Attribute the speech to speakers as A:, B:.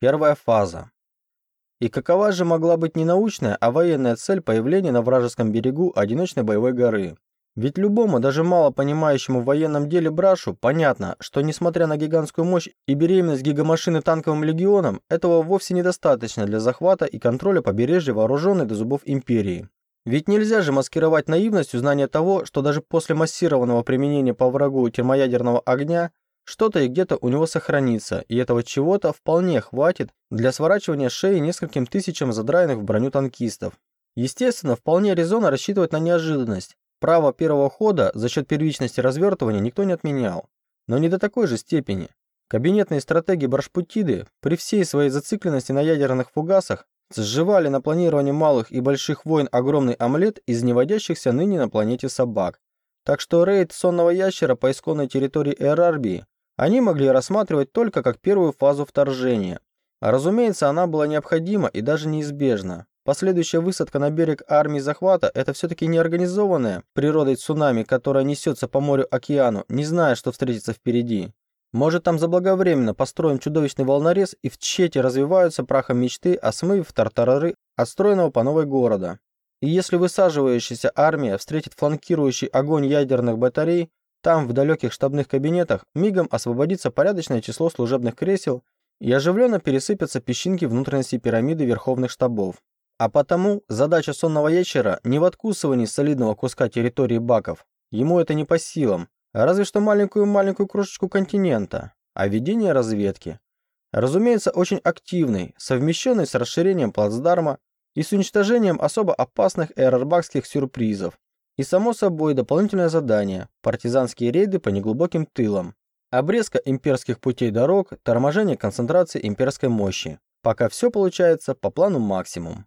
A: Первая фаза. И какова же могла быть не научная, а военная цель появления на вражеском берегу одиночной боевой горы? Ведь любому, даже мало понимающему в военном деле Брашу, понятно, что несмотря на гигантскую мощь и беременность гигамашины танковым легионом, этого вовсе недостаточно для захвата и контроля побережья вооруженной до зубов империи. Ведь нельзя же маскировать наивностью знания того, что даже после массированного применения по врагу термоядерного огня что-то и где-то у него сохранится, и этого чего-то вполне хватит для сворачивания шеи нескольким тысячам задраенных в броню танкистов. Естественно, вполне резонно рассчитывать на неожиданность. Право первого хода за счет первичности развертывания никто не отменял. Но не до такой же степени. Кабинетные стратеги Брашпутиды при всей своей зацикленности на ядерных фугасах сживали на планировании малых и больших войн огромный омлет из неводящихся ныне на планете собак. Так что рейд сонного ящера по исконной территории Эрарбии они могли рассматривать только как первую фазу вторжения. А разумеется, она была необходима и даже неизбежна. Последующая высадка на берег армии захвата – это все-таки неорганизованная природой цунами, которая несется по морю-океану, не зная, что встретится впереди. Может, там заблаговременно построен чудовищный волнорез и в чете развиваются прахом мечты о смыве в тартарары отстроенного по новой города. И если высаживающаяся армия встретит фланкирующий огонь ядерных батарей, там, в далеких штабных кабинетах, мигом освободится порядочное число служебных кресел и оживленно пересыпятся песчинки внутренности пирамиды верховных штабов. А потому задача сонного ящера не в откусывании солидного куска территории баков. Ему это не по силам, разве что маленькую-маленькую крошечку континента, а ведение разведки. Разумеется, очень активный, совмещенный с расширением плацдарма и с уничтожением особо опасных эрорбакских сюрпризов, и, само собой, дополнительное задание – партизанские рейды по неглубоким тылам. Обрезка имперских путей дорог, торможение концентрации имперской мощи. Пока все получается по плану максимум.